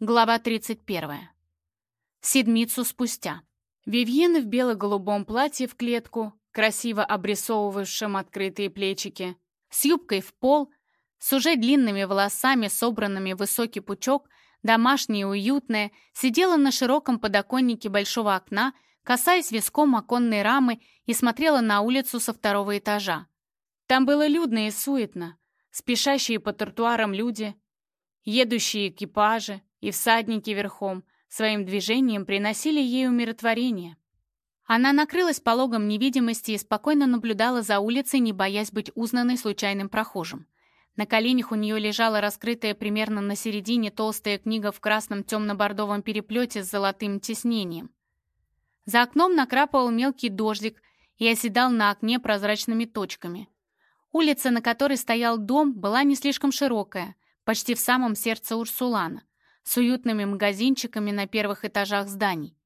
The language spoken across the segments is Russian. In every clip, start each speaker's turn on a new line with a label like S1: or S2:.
S1: Глава 31. Седмицу спустя. Вивьен в бело-голубом платье в клетку, красиво обрисовывавшем открытые плечики, с юбкой в пол, с уже длинными волосами, собранными в высокий пучок, домашняя и уютная, сидела на широком подоконнике большого окна, касаясь виском оконной рамы и смотрела на улицу со второго этажа. Там было людно и суетно, спешащие по тротуарам люди, едущие экипажи, и всадники верхом своим движением приносили ей умиротворение. Она накрылась пологом невидимости и спокойно наблюдала за улицей, не боясь быть узнанной случайным прохожим. На коленях у нее лежала раскрытая примерно на середине толстая книга в красном темно-бордовом переплете с золотым тиснением. За окном накрапывал мелкий дождик и оседал на окне прозрачными точками. Улица, на которой стоял дом, была не слишком широкая, почти в самом сердце Урсулана с уютными магазинчиками на первых этажах зданий.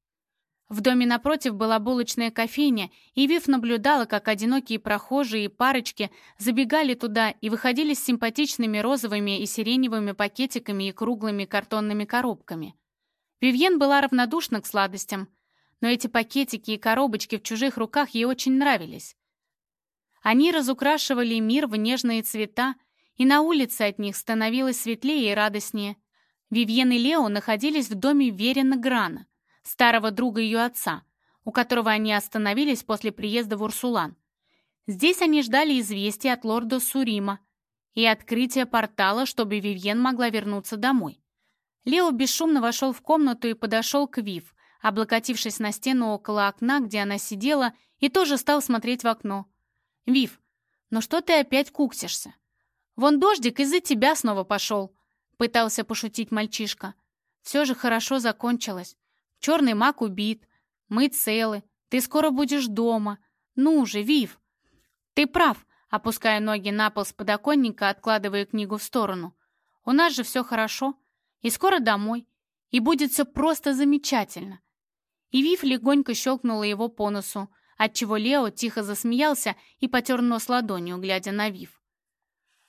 S1: В доме напротив была булочная кофейня, и Вив наблюдала, как одинокие прохожие и парочки забегали туда и выходили с симпатичными розовыми и сиреневыми пакетиками и круглыми картонными коробками. Вивьен была равнодушна к сладостям, но эти пакетики и коробочки в чужих руках ей очень нравились. Они разукрашивали мир в нежные цвета, и на улице от них становилось светлее и радостнее. Вивьен и Лео находились в доме Верина Грана, старого друга ее отца, у которого они остановились после приезда в Урсулан. Здесь они ждали известия от лорда Сурима и открытия портала, чтобы Вивьен могла вернуться домой. Лео бесшумно вошел в комнату и подошел к Вив, облокотившись на стену около окна, где она сидела, и тоже стал смотреть в окно. «Вив, ну что ты опять куксишься? Вон дождик из-за тебя снова пошел», Пытался пошутить мальчишка. Все же хорошо закончилось. Черный маг убит. Мы целы. Ты скоро будешь дома. Ну же, Вив. Ты прав, опуская ноги на пол с подоконника, откладывая книгу в сторону. У нас же все хорошо. И скоро домой. И будет все просто замечательно. И Вив легонько щелкнула его по носу, отчего Лео тихо засмеялся и потер нос ладонью, глядя на Вив.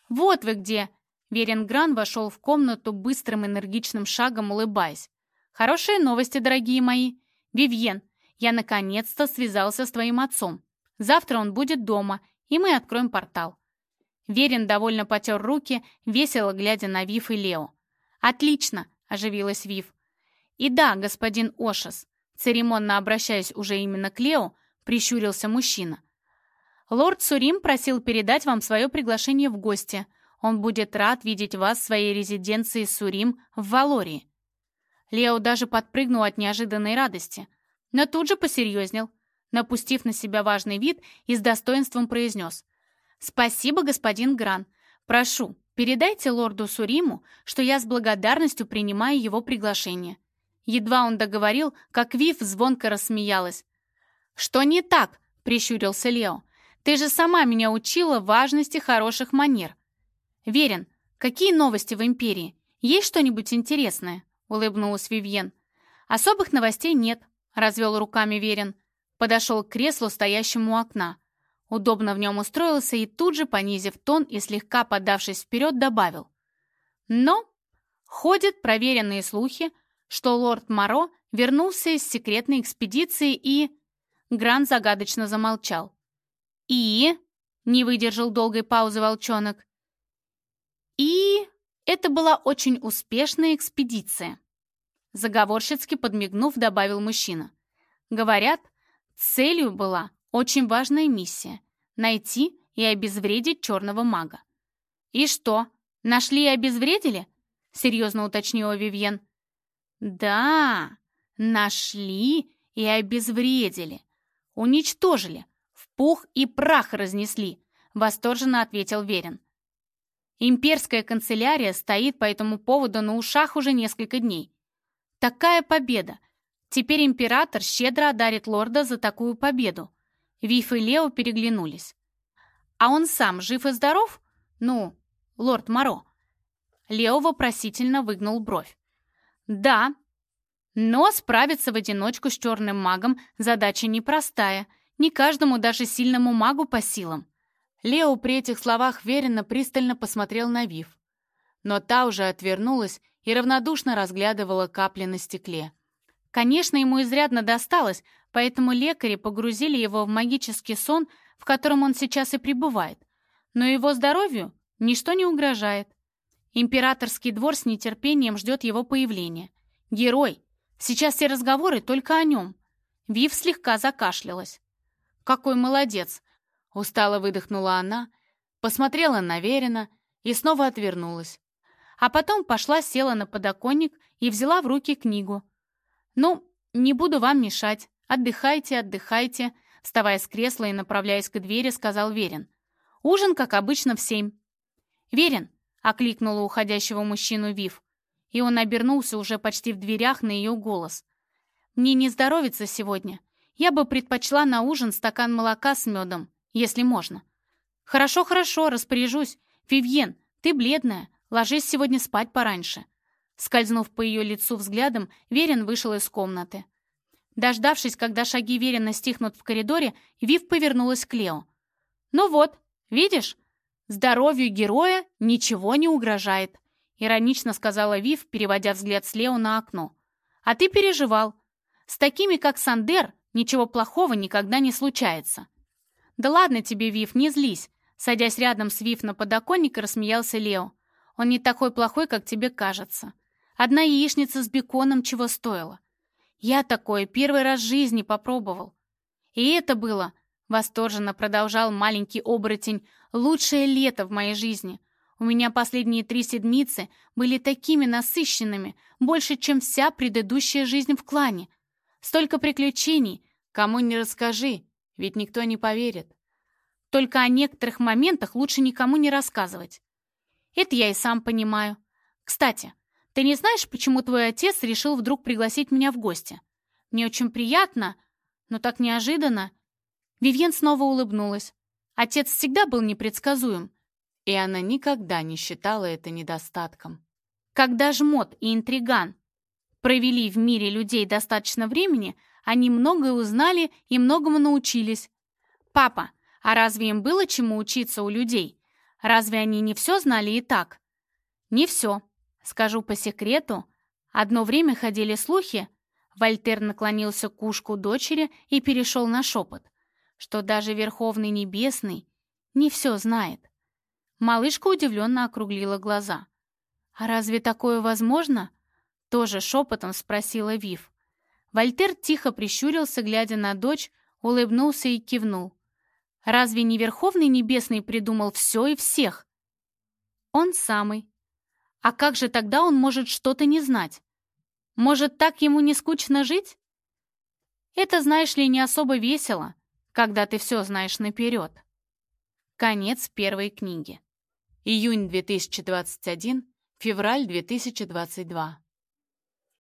S1: «Вот вы где!» Веренгран вошел в комнату быстрым энергичным шагом, улыбаясь. «Хорошие новости, дорогие мои. Вивьен, я наконец-то связался с твоим отцом. Завтра он будет дома, и мы откроем портал». Верин довольно потер руки, весело глядя на Вив и Лео. «Отлично!» — оживилась Вив. «И да, господин Ошес», церемонно обращаясь уже именно к Лео, прищурился мужчина. «Лорд Сурим просил передать вам свое приглашение в гости. Он будет рад видеть вас в своей резиденции Сурим в Валории». Лео даже подпрыгнул от неожиданной радости, но тут же посерьезнел, напустив на себя важный вид и с достоинством произнес. «Спасибо, господин Гран. Прошу, передайте лорду Суриму, что я с благодарностью принимаю его приглашение». Едва он договорил, как Вив звонко рассмеялась. «Что не так?» — прищурился Лео. «Ты же сама меня учила важности хороших манер. «Верен, какие новости в Империи? Есть что-нибудь интересное?» — улыбнулась Вивьен. «Особых новостей нет», — развел руками Верен. Подошел к креслу, стоящему у окна. Удобно в нем устроился и тут же, понизив тон и слегка подавшись вперед, добавил. «Но ходят проверенные слухи, что лорд Моро вернулся из секретной экспедиции и...» Гран загадочно замолчал. «И...» — не выдержал долгой паузы волчонок. И это была очень успешная экспедиция. Заговорщицки подмигнув, добавил мужчина. Говорят, целью была очень важная миссия — найти и обезвредить черного мага. «И что, нашли и обезвредили?» — серьезно уточнила Вивьен. «Да, нашли и обезвредили. Уничтожили, в пух и прах разнесли», — восторженно ответил Верин. Имперская канцелярия стоит по этому поводу на ушах уже несколько дней. Такая победа! Теперь император щедро одарит лорда за такую победу. Виф и Лео переглянулись. А он сам жив и здоров? Ну, лорд Моро. Лео вопросительно выгнул бровь. Да, но справиться в одиночку с черным магом задача непростая. Не каждому, даже сильному магу по силам. Лео при этих словах веренно пристально посмотрел на Вив. Но та уже отвернулась и равнодушно разглядывала капли на стекле. Конечно, ему изрядно досталось, поэтому лекари погрузили его в магический сон, в котором он сейчас и пребывает. Но его здоровью ничто не угрожает. Императорский двор с нетерпением ждет его появления. Герой! Сейчас все разговоры только о нем. Вив слегка закашлялась. «Какой молодец!» — устало выдохнула она, посмотрела на Верина и снова отвернулась. А потом пошла, села на подоконник и взяла в руки книгу. «Ну, не буду вам мешать. Отдыхайте, отдыхайте», вставая с кресла и направляясь к двери, сказал Верин. «Ужин, как обычно, в семь». «Верин!» — окликнула уходящего мужчину Вив, и он обернулся уже почти в дверях на ее голос. «Мне не здоровится сегодня. Я бы предпочла на ужин стакан молока с медом, если можно». «Хорошо, хорошо, распоряжусь. Вивьен, ты бледная. Ложись сегодня спать пораньше». Скользнув по ее лицу взглядом, Верин вышел из комнаты. Дождавшись, когда шаги Верина стихнут в коридоре, Вив повернулась к Лео. «Ну вот, видишь, здоровью героя ничего не угрожает», иронично сказала Вив, переводя взгляд с Лео на окно. «А ты переживал. С такими, как Сандер, ничего плохого никогда не случается». «Да ладно тебе, Вив, не злись», садясь рядом с Вив на подоконник, рассмеялся Лео. «Он не такой плохой, как тебе кажется. Одна яичница с беконом чего стоила. Я такое первый раз в жизни попробовал. И это было, восторженно продолжал маленький оборотень, лучшее лето в моей жизни. У меня последние три седмицы были такими насыщенными, больше, чем вся предыдущая жизнь в клане. Столько приключений, кому не расскажи, ведь никто не поверит. Только о некоторых моментах лучше никому не рассказывать. Это я и сам понимаю. Кстати, ты не знаешь, почему твой отец решил вдруг пригласить меня в гости? Мне очень приятно, но так неожиданно. Вивьен снова улыбнулась. Отец всегда был непредсказуем, и она никогда не считала это недостатком. Когда жмот и интриган провели в мире людей достаточно времени, они многое узнали и многому научились. Папа, а разве им было чему учиться у людей? Разве они не все знали и так? Не все. Скажу по секрету, одно время ходили слухи, Вольтер наклонился к ушку дочери и перешел на шепот, что даже Верховный Небесный не все знает. Малышка удивленно округлила глаза. «А разве такое возможно?» Тоже шепотом спросила Вив. Вольтер тихо прищурился, глядя на дочь, улыбнулся и кивнул. «Разве не Верховный Небесный придумал все и всех?» «Он самый», а как же тогда он может что-то не знать? Может, так ему не скучно жить? Это, знаешь ли, не особо весело, когда ты все знаешь наперед. Конец первой книги. Июнь 2021, февраль 2022.